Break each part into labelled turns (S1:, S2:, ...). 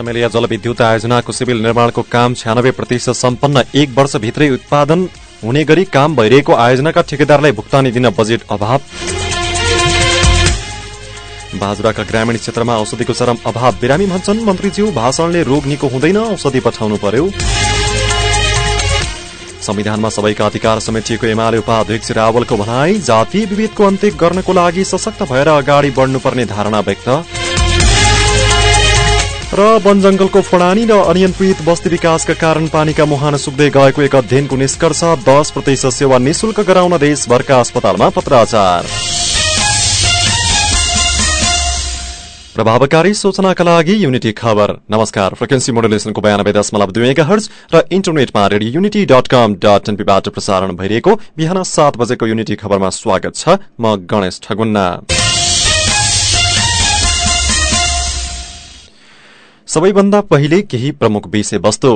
S1: चमेलिया जलविद्युत आयोजनाको सिभिल निर्माणको काम छ्यानब्बे प्रतिशत सम्पन्न एक वर्षभित्रै उत्पादन हुने गरी काम भइरहेको आयोजनाका ठेकेदारलाई भुक्तानी दिन बजेट अभाव। बाजुराका ग्रामीण क्षेत्रमा औषधिको चरम अभाव बिरामी भन्छन्। मन्त्रीज्यू भाषणले रोग निको हुँदैन औषधि पठाउनु पर्यो। संविधानमा सबैका अधिकार समेटिएको एमाले उपाध्यक्ष रावलको भनाई जातीय विभेदको अन्त्य गर्नको लागि सशक्त भएर अगाडि बढ्नुपर्ने धारणा व्यक्त। र वन जंगलको फडानी र अनियन्त्रित बस्ती विकासका कारण पानीका मुहान सुक्दै गएको एक अध्ययनको निष्कर्ष दस प्रतिशत सेवा निशुल्क गराउन देशभरका अस्पतालमा पत्राचार। प्रभावकारी सूचनाका लागि युनिटी खबर। नमस्कार फ्रिक्वेन्सी मोडुलेसनको बयानब्बे दशमलव दुई हर्ज र इन्टरनेटमा radio unity dot com dot एनपीबाट प्रसारण भइरहेको बिहान सात बजेको युनिटी खबरमा स्वागत छ म गणेश ठगुन्ना। सबैभन्दा पहिले केही प्रमुख विषय वस्तु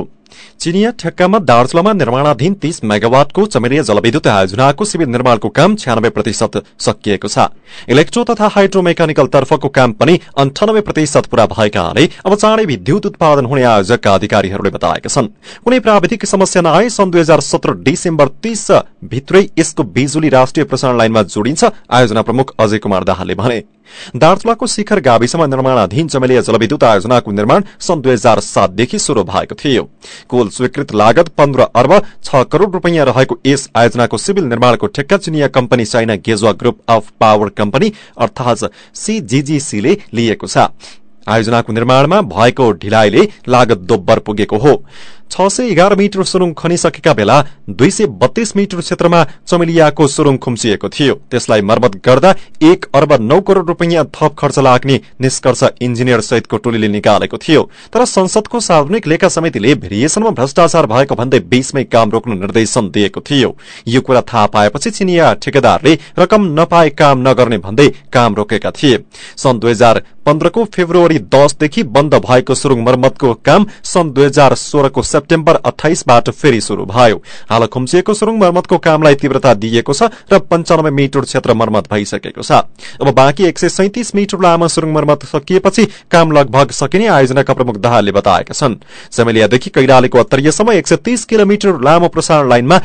S1: चिनिया ठेक्कामा दार्चुलामा निर्माणाधीन तीस मेगावाटको चमेरिया जलविद्युत आयोजनाको शिविर निर्माणको काम छ्यानब्बे प्रतिशत सकिएको छ। इलेक्ट्रो तथा हाइड्रो मेकानिकल तर्फको काम पनि अन्ठानब्बे प्रतिशत पूरा भएकाले अब चाँडै विद्युत उत्पादन हुने आयोजकका अधिकारीहरूले बताएका छन्। कुनै प्राविधिक समस्या नआए सन् दुई हजार सत्र डिसेम्बर तीस भित्रै यसको बिजुली राष्ट्रिय प्रसारण लाइनमा जोडिन्छ आयोजना प्रमुख अजय कुमार दाहालले भने। दार्चुलाको शिखर गाविसमा निर्माणाधीन चमेलिया जलविद्युत आयोजनाको निर्माण सन् दुई हजार सातदेखि शुरू भएको थियो। कुल स्वीकृत लागत पन्ध्र अर्ब छ करोड़ रूपियाँ रहेको यस आयोजनाको सिभिल निर्माणको ठेक्का चिनिया कम्पनी चाइना गेजुवा ग्रुप अफ पावर कम्पनी अर्थात सीजीजीसीले लिएको छ। आयोजनाको निर्माणमा भएको ढिलाइले लागत दोब्बर पुगेको हो। छ सय एघार मिटर सुरुङ खनिसकेका बेला दुई सय बत्तीस मिटर क्षेत्रमा चमेलियाको सुरुङ खुम्चिएको थियो। त्यसलाई मर्मत गर्दा एक अर्ब नौ करोड़ रूपियाँ थप खर्च लाग्ने निष्कर्ष इन्जिनियर सहितको टोलीले निकालेको थियो। तर संसदको सार्वजनिक लेखा समितिले भेरिएसनमा भ्रष्टाचार भएको भन्दै बीचमै काम रोक्नु निर्देशन दिएको थियो। यो कुरा थाहा पाएपछि चिनिया ठेकेदारले रकम नपाए काम नगर्ने भन्दै काम रोकेका थिए। सन् दुई हजार पन्ध्रको फेब्रुअरी दसदेखि बन्द भएको सुरुङ मर्मतको काम सन् दुई हजार सोह्रको सेप्टेम्बर अठाइसबाट फेरि शुरू भयो। हाल खुम्चिएको सुरुङ मर्मतको कामलाई तीव्रता दिइएको छ र पञ्चानब्बे मिटर क्षेत्र मर्मत भइसकेको छ। अब बाँकी एक मिटर लामो सुरुङ मर्मत सकिएपछि काम लगभग सकिने आयोजनाका प्रमुख दाहालले बताएका छन्। चमेलियादेखि कैलालीको अत्तरीयसम्म एक किलोमिटर लामो प्रसारण लाइनमा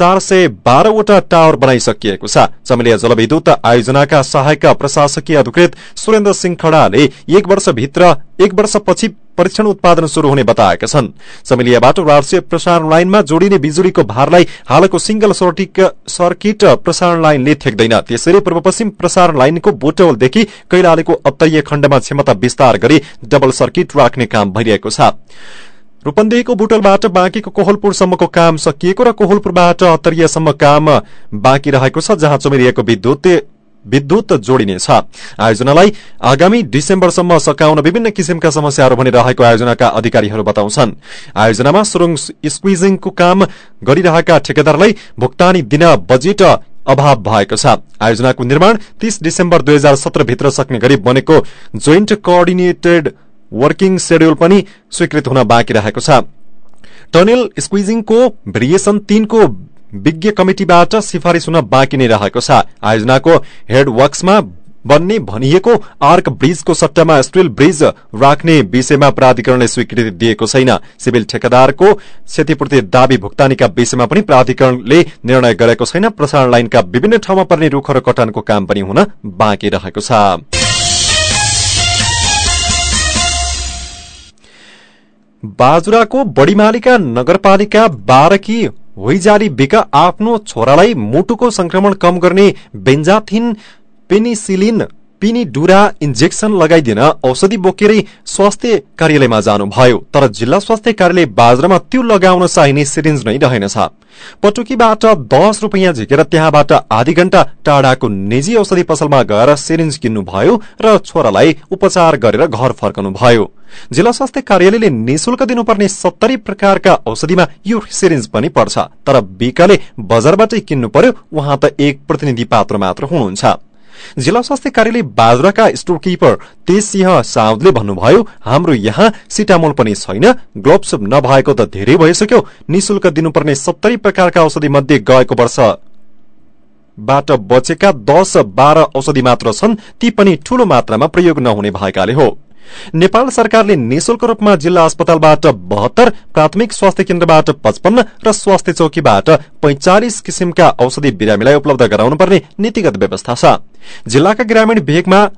S1: चार सय बाह्रवटा टावर बनाइसकिएको छ। चमेलिया जलविद्युत आयोजनाका सहायक प्रशासकीय अधिकृत सुरेन्द्र सिंह खड़ाले एक वर्षभित्र एक वर्षपछि परीक्षण उत्पादन शुरू हुने बताएका छन्। चमेलियाबाट राष्ट्रिय प्रसारण लाइनमा जोडिने बिजुलीको भारलाई हालको सिंगल सर्किट प्रसारण लाइनले ठेक्दैन। त्यसैले पूर्व पश्चिम प्रसारण लाइनको बोटवलदेखि कैलालीको अत्तरीय खण्डमा क्षमता विस्तार गरी डबल सर्किट राख्ने काम भइरहेको छ। रूपन्देहीको बुटलबाट बाँकीको कोहलपुरसम्मको काम सकिएको र कोहलपुरबाट अत्तरियासम्म काम बाँकी रहेको छ जहाँ चमेरिएको विद्युत विद्युत जोडिनेछ आयोजनालाई आगामी डिसेम्बरसम्म सकाउन विभिन्न किसिमका समस्याहरू भने रहेको आयोजनाका अधिकारीहरू बताउँछन्। आयोजनामा सुरुङ स्क्विजिङको काम गरिरहेका ठेकेदारलाई भुक्तानी दिन बजेट अभाव भएको छ। आयोजनाको निर्माण तीस डिसेम्बर दुई हजार सत्र भित्र सक्ने गरी बनेको जोइन्ट कोअर्डिनेटेड वर्किङ शेड्यूल पनि स्वीकृत हुन बाँकी रहेको छ। टनेल स्क्विजिङको भेरिएसन तीनको विज्ञ कमिटिबाट सिफारिश हुन बाँकी नै रहेको छ। आयोजनाको हेड वर्क्समा बन्ने भनिएको आर्क ब्रिजको सट्टामा स्टिल ब्रिज राख्ने विषयमा प्राधिकरणले स्वीकृति दिएको छैन। सिभिल ठेकेदारको क्षतिपूर्ति दावी भुक्तानीका विषयमा पनि प्राधिकरणले निर्णय गरेको छैन। प्रसारण लाइनका विभिन्न ठाउँमा पर्ने रूख र कटानको काम पनि हुन बाँकी रहेको छ। बाजुराको बढीमालिका नगरपालिका बाह्रकी होइजारी बिका आफ्नो छोरालाई मुटुको संक्रमण कम गर्ने बेन्जाथिन पेनिसिलिन पिनी डुरा इन्जेक्सन लगाइदिन औषधि बोकेरै स्वास्थ्य कार्यालयमा जानुभयो तर जिल्ला स्वास्थ्य कार्यालय बाजुरामा त्यो लगाउन चाहिने सिरिन्ज नै रहेनछ। पटुकीबाट दस रुपियाँ झिकेर त्यहाँबाट आधी घण्टा टाढाको निजी औषधि पसलमा गएर सिरिन्ज किन्नुभयो र छोरालाई उपचार गरेर घर फर्कनु भयो जिल्ला स्वास्थ्य कार्यालयले निशुल्क दिनुपर्ने सत्तरी प्रकारका औषधिमा यो सिरिन्ज पनि पर्छ तर बिकाले बजारबाटै किन्नु पर्यो उहाँ त एक प्रतिनिधि पात्र मात्र हुनुहुन्छ। जिल्ला स्वास्थ्य कार्यालय बाजुराका स्टोर किपर तेज सिंह साउदले भन्नुभयो हाम्रो यहाँ सिटामोल पनि छैन ग्लोभ्स नभएको त धेरै भइसक्यो निशुल्क दिनुपर्ने सत्तरी प्रकारका औषधि मध्ये गएको वर्ष बाट बचेका दस बाह्र औषधि मात्र छन् ती पनि ठूलो मात्रामा प्रयोग नहुने भएकाले हो। नेपाल सरकारले निशुल्क रूपमा जिल्ला अस्पतालबाट बहत्तर प्राथमिक स्वास्थ्य केन्द्रबाट पचपन्न र स्वास्थ्य चौकीबाट पैंचालिस किसिमका औषधि बिरामीलाई उपलब्ध गराउनुपर्ने नीतिगत व्यवस्था छ। जिल्लाका ग्रामीण भेगमा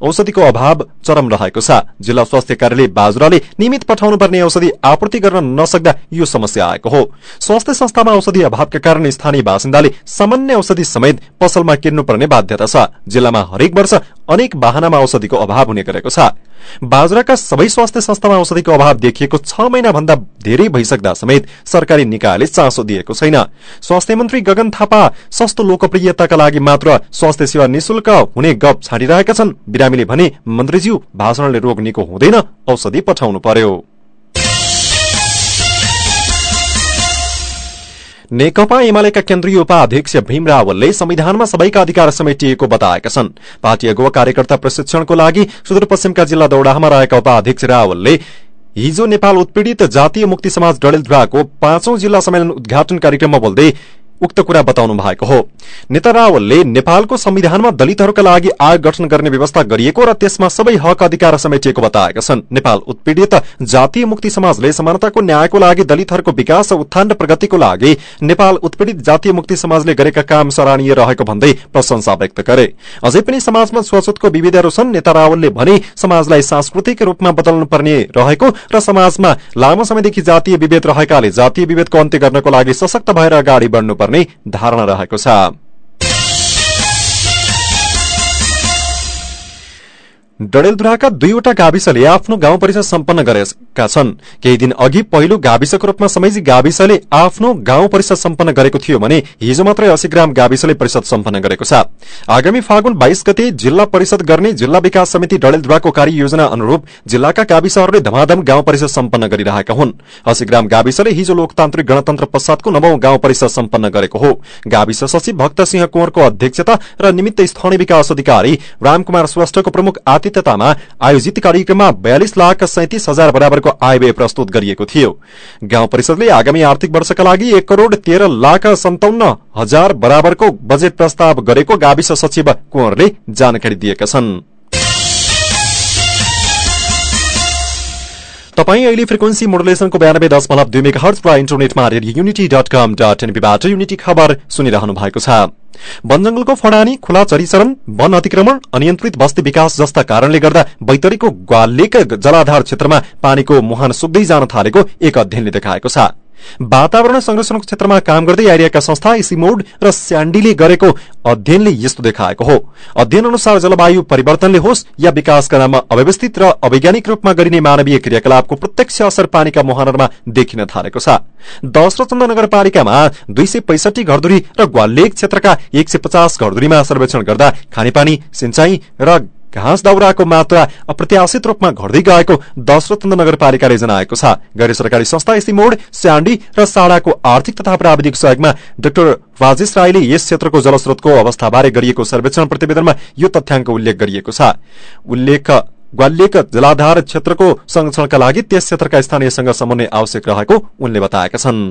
S1: औषधिको अभाव चरम रहेको छ। जिल्ला स्वास्थ्य कार्यालय बाजुराले नियमित पठाउनुपर्ने औषधि आपूर्ति गर्न नसक्दा यो समस्या आएको हो। स्वास्थ्य संस्थामा औषधि अभावका कारण स्थानीय बासिन्दाले सामान्य औषधि समेत पसलमा किन्नुपर्ने बाध्यता छ। जिल्लामा हरेक वर्ष अनेक वाहनामा औषधिको अभाव हुने गरेको छ। बाजुराका सबै स्वास्थ्य संस्थामा औषधिको अभाव देखिएको छ महिना भन्दा धेरै भइसक्दा समेत सरकारी निकायले चासो दिएको छैन। स्वास्थ्य मन्त्री गगन थापा सस्तो लोकप्रियताका लागि मात्र स्वास्थ्य सेवा निशुल्क हुने गप छाडिरहेका छन्। बिरामीले भने मन्त्रीज्यू भाषणले रोग निको हुँदैन औषधि पठाउनु पर्यो। नेकपा एमालेका केन्द्रीय उपाध्यक्ष भीम रावलले संविधानमा सबैका अधिकार समेटिएको बताएका छन्। पार्टी अगुवा कार्यकर्ता प्रशिक्षणको लागि सुदूरपश्चिमका जिल्ला दौडाहामा रहेका उपाध्यक्ष रावलले हिजो नेपाल उत्पीड़ित जातीय मुक्ति समाज डडेलधुराको पाँचौं जिल्ला सम्मेलन उद्घाटन कार्यक्रममा बोल्दै उक्त कुरा बताउनु भएको हो। नेता रावलले नेपालको संविधानमा दलितहरूका लागि आयोग गठन गर्ने व्यवस्था गरिएको र त्यसमा सबै हक अधिकार समेटिएको बताएका छन्। नेपाल उत्पीड़ित जातीय मुक्ति समाजले समानताको न्यायको लागि दलितहरूको विकास उत्थान र प्रगतिको लागि नेपाल उत्पीड़ित जातीय मुक्ति समाजले गरेका काम सराहनीय रहेको भन्दै प्रशंसा व्यक्त गरे। अझै पनि समाजमा छुवाछुतको विविधहरू छन् नेता रावलले भने समाजलाई सांस्कृतिक रूपमा बदल्नु पर्ने रहेको र समाजमा लामो समयदेखि जातीय विभेद रहेकाले जातीय विभेदको अन्त्य गर्नको लागि सशक्त भएर अगाडि बढ्नुपर्ने धारणा रहेको छ। डडेलधुराका दुईवटा गाविसले आफ्नो गाउँ परिषद सम्पन्न गरेका छन्। केही दिन अघि पहिलो गाविसको रूपमा समैजी गाविसले आफ्नो गाउँ परिषद सम्पन्न गरेको थियो भने हिजो मात्रै अस्सी ग्राम गाविसले परिषद सम्पन्न गरेको छ। आगामी फागुन बाइस गते जिल्ला परिषद गर्ने जिल्ला विकास समिति डडेलधुराको कार्य योजना अनुरूप जिल्लाका गाविसहरूले धमाधम गाउँ परिषद सम्पन्न गरिरहेका हुन्। अस्सी ग्राम गाविसले हिजो लोकतान्त्रिक गणतन्त्र पश्चातको नवौं गाउँ परिषद सम्पन्न गरेको हो। गाविस सचिव भक्त सिंह कुँवरको अध्यक्षता र निमित्त स्थानीय विकास अधिकारी रामकुमार श्रेष्ठको प्रमुख आतिथ्यतामा आयोजित कार्यक्रममा बयालिस लाख सैतिस हजार बराबरको आयव्यय प्रस्तुत गरिएको थियो। गाउँ परिषदले आगामी आर्थिक वर्षका लागि एक करोड़ तेह्र लाख सन्ताउन्न हजार बराबरको बजेट प्रस्ताव गरेको गाविस सचिव कुँवरले जानकारी दिएका छन्। तपाईँ अहिले फ्रिक्वेन्सी मोडुलेसनको बयानब्बे दशमलव दुई मेगा हर्च इन्टरनेटमा radio unity dot com dot एनपीबाट unity खबर सुनिरहनु भएको छ। वन जंगलको फडानी खुला चरीचरण वन अतिक्रमण अनियन्त्रित बस्ती विकास जस्ता कारणले गर्दा बैतरीको ग्वालेक जलाधार क्षेत्रमा पानीको मुहान सुक्दै जान थालेको एक अध्ययनले देखाएको छ। वातावरण संरक्षणको क्षेत्रमा काम गर्दै आइरहेका संस्था इसिमोड र स्याण्डीले गरेको अध्ययनले यस्तो देखाएको हो। अध्ययन अनुसार जलवायु परिवर्तनले होस् या विकासका नाममा अव्यवस्थित र अवैज्ञानिक रूपमा गरिने मानवीय क्रियाकलापको प्रत्यक्ष असर पानीका मुहानमा देखिन थालेको छ। दश र चन्द नगरपालिकामा दुई सय पैसठी घरधुरी र ग्वालेक क्षेत्रका एक सय पचास घरधुरीमा सर्वेक्षण गर्दा खानेपानी सिंचाई र घाँस दाउराको मात्रा अप्रत्याशित रूपमा घट्दै गएको दशरथ नगरपालिकाले जनाएको छ गैर सरकारी संस्था इस्तीमोड स्याण्डी र साडाको आर्थिक तथा प्राविधिक सहयोगमा डाक्टर राजेश राईले यस क्षेत्रको जलस्रोतको अवस्थाबारे गरिएको सर्वेक्षण प्रतिवेदनमा यो तथ्याङ्क उल्लेख गरिएको छ उल्लेख ग्वालियक जलाधार क्षेत्रको संरक्षणका लागि त्यस क्षेत्रका स्थानीयसँग समन्वय आवश्यक रहेको उनले बताएका छन्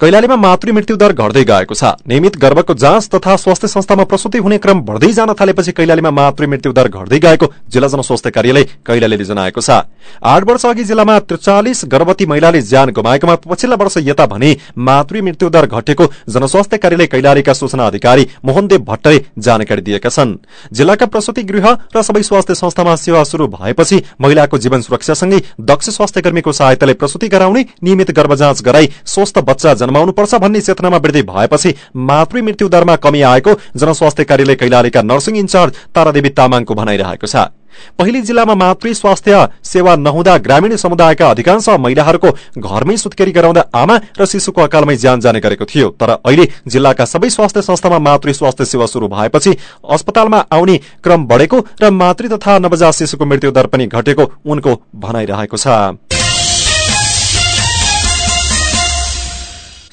S1: कैलालीमा मातृ मृत्यु दर घट्दै गएको छ। नियमित गर्भको जाँच तथा स्वास्थ्य संस्थामा प्रसूति हुने क्रम बढ़दै जान थालेपछि कैलालीमा मातृ मृत्यु दर घट्दै गएको जिल्ला जनस्वास्थ्य कार्यालय कैलालीले जनाएको छ। आठ वर्ष अघि जिल्लामा त्रिचालिस गर्भवती महिलाले ज्यान गुमाएकोमा पछिल्ला वर्ष यता भने मातृ मृत्यु दर घटेको जनस्वास्थ्य कार्यालय कैलालीका सूचना अधिकारी मोहनदेव भट्टले जानकारी दिएका छन्। जिल्लाका प्रसूति गृह र सबै स्वास्थ्य संस्थामा सेवा शुरू भएपछि महिलाको जीवन सुरक्षासँगै दक्ष स्वास्थ्य कर्मीको सहायताले प्रसूति गराउने नियमित गर्भजाँच गराई स्वस्थ बच्चा जन्माउनुपर्छ भन्ने चेतनामा वृद्धि भएपछि मातृ मृत्यु दरमा कमी आएको जनस्वास्थ्य कार्यालय कैलालीका नर्सिङ इन्चार्ज तारादेवी तामाङको भनाइरहेको छ। पहिले जिल्लामा मातृ स्वास्थ्य सेवा नहुँदा ग्रामीण समुदायका अधिकांश महिलाहरूको घरमै सुत्केरी गराउँदा आमा र शिशुको अकालमै ज्यान जाने गरेको थियो। तर अहिले जिल्लाका सबै स्वास्थ्य संस्थामा मातृ स्वास्थ्य सेवा शुरू भएपछि अस्पतालमा आउने क्रम बढ़ेको र मातृ तथा नवजात शिशुको मृत्यु दर पनि घटेको उनको भनाइरहेको छ।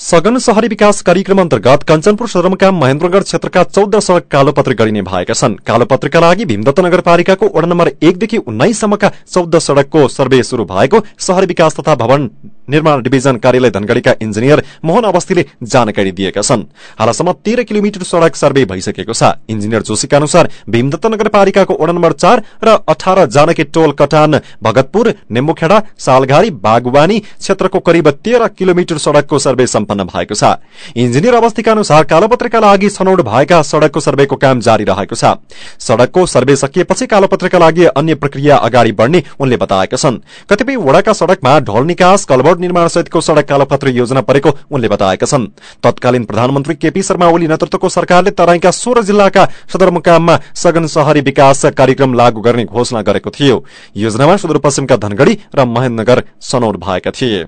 S1: सघन शहरी विकास कार्यक्रम अन्तर्गत कञ्चनपुर सदरमुकाम महेन्द्रगढ़ क्षेत्रका चौध सड़क कालोपत्री गरिने भएका छन्। कालोपत्रीका लागि भीमदत्त नगरपालिकाको वडा नम्बर एकदेखि उन्नाइससम्मका चौध सड़कको सर्वे शुरू भएको शहरी विकास तथा भवन निर्माण डिभिजन कार्यालय धनगढ़ीका इन्जिनियर मोहन अवस्थीले जानकारी दिएका छन्। हालसम्म तेह्र किलोमिटर सड़क सर्वे भइसकेको छ। इन्जिनियर जोशीका अनुसार भीमदत्त नगरपालिकाको वडा नम्बर चार र अठार जानकी टोल कटान भगतपुर नेम्बुखेडा सालघारी बागवानी क्षेत्रको करिब तेह्र किलोमिटर सड़कको सर्वे सम्पन्न भएको छ। इन्जिनियर अवस्थीका अनुसार कालोपत्रका लागि छनौट भएका सड़कको सर्वेको काम जारी रहेको छ। सड़कको सर्वे सकिएपछि कालोपत्रका लागि अन्य प्रक्रिया अगाडि बढ़ने उनले बताएका छन्। कतिपय वडाका सड़कमा ढल निकास कलभट निर्माण सहितको सड़क कालोपत्र योजना परेको उनले बताएका छन्। तत्कालीन प्रधानमन्त्री केपी शर्मा ओली नेतृत्वको सरकारले तराईका सोह्र जिल्लाका सदरमुकाममा सघन शहरी विकास कार्यक्रम लागू गर्ने घोषणा गरेको थियो। योजनामा सुदूरपश्चिमका धनगढ़ी र महेन्द्रनगर छनौट भएका थिए।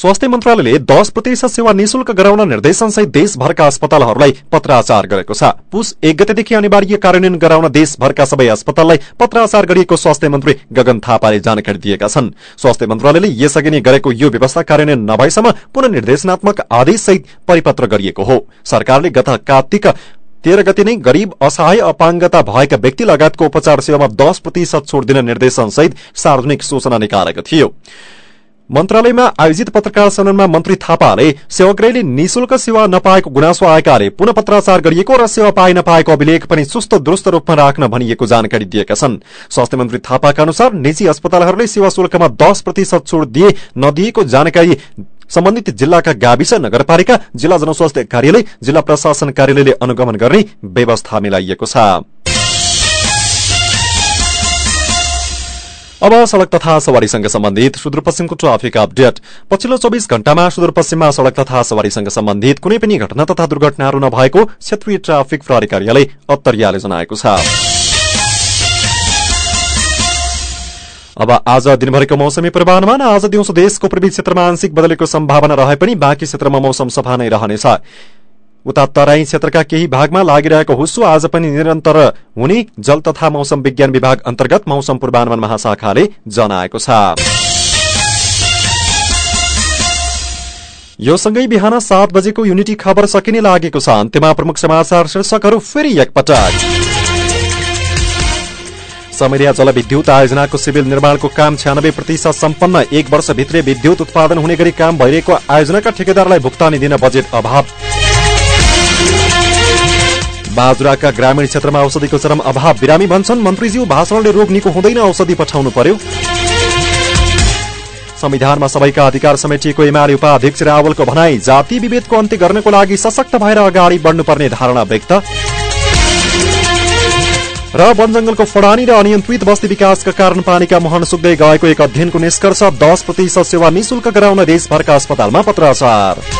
S1: स्वास्थ्य मन्त्रालयले दश प्रतिशत सेवा निशुल्क गराउन निर्देशनसहित देशभरका अस्पतालहरूलाई पत्राचार गरेको छ। पुस एक गतेदेखि अनिवार्य कार्यान्वयन गराउन देशभरका सबै अस्पताललाई पत्राचार गरिएको स्वास्थ्य मन्त्री गगन थापाले जानकारी दिएका छन्। स्वास्थ्य मन्त्रालयले यसअघि नै गरेको यो व्यवस्था कार्यान्वयन नभएसम्म पुनः निर्देशनात्मक आदेशसहित परिपत्र गरिएको हो। सरकारले गत कार्तिक तेह्र गति नै गरीब असहाय अपाङ्गता भएका व्यक्ति लगायतको उपचार सेवामा दश प्रतिशत छुट दिन निर्देशनसहित सार्वजनिक सूचना निकालेको थियो। मन्त्रालयमा आयोजित पत्रकार सम्मेलनमा मन्त्री थापाले सेवाग्राहीले निशुल्क सेवा नपाएको गुनासो आएकाले पुनः पत्राचार गरिएको र सेवा पाइ नपाएको अभिलेख पनि सुस्त दुरूस्त रूपमा राख्न भनिएको जानकारी दिएका छन्। स्वास्थ्य मन्त्री थापाका अनुसार निजी अस्पतालहरूले सेवा शुल्कमा दश प्रतिशत छुट दिए नदिएको जानकारी सम्बन्धित जिल्लाका गाविस नगरपालिका जिल्ला जनस्वास्थ्य कार्यालय जिल्ला प्रशासन कार्यालयले अनुगमन गर्ने व्यवस्था मिलाइएको छ। अब सड़क तथा सवारीसँग सम्बन्धित सुदूरपश्चिमको ट्राफिक अपडेट। पछिल्लो चौबिस घण्टामा सुदूरपश्चिममा सड़क तथा सवारीसँग सम्बन्धित कुनै पनि घटना तथा दुर्घटनाहरू नभएको क्षेत्रीय ट्राफिक प्रहरी कार्यालय अत्तरियाले जनाएको छ। अब आज दिनभरिको मौसमी पूर्वानुमान। आज दिउँसो देशको पूर्वी क्षेत्रमा आंशिक बदलेको सम्भावना रहे पनि बाँकी क्षेत्रमा मौसम सफा नै रहनेछ। उता तराई क्षेत्रका केही भागमा लागिरहेको हुस्सु आज पनि निरन्तर हुने जल तथा मौसम विज्ञान विभाग अन्तर्गत मौसम पूर्वानुमान महाशाखाले जनाएको छ। यो सँगै बिहान सात बजेको युनिटी खबर सकिने लागेको छ। अन्त्यमा प्रमुख समाचार शीर्षकहरू फेरि एकपटक। समरिया जलविद्युत आयोजनाको सिभिल निर्माणको काम छ्यानब्बे प्रतिशत सम्पन्न। एक वर्षभित्रै विद्युत उत्पादन हुने गरी काम भइरहेको आयोजनाका ठेकेदारलाई भुक्तानी दिन बजेट अभाव। बाजुराका ग्रामीण क्षेत्रमा औषधिको चरम अभाव बिरामी भन्छन् मन्त्रीज्यू भाषणले रोग निको हुँदैन औषधि पठाउनु पर्यो। संविधानमा सबैका अधिकार समेटिएको एमाले उपाध्यक्ष रावलको भनाई जाति विभेदको अन्त्य गर्नको लागि सशक्त भएर अगाडि बढ्नुपर्ने धारणा व्यक्त। र वन जंगलको फडानी र अनियन्त्रित बस्ती विकासका कारण पानीका मुहान सुक्दै गएको एक अध्ययनको निष्कर्ष दस प्रतिशत सेवा निशुल्क गराउन देशभरका अस्पतालमा पत्राचार।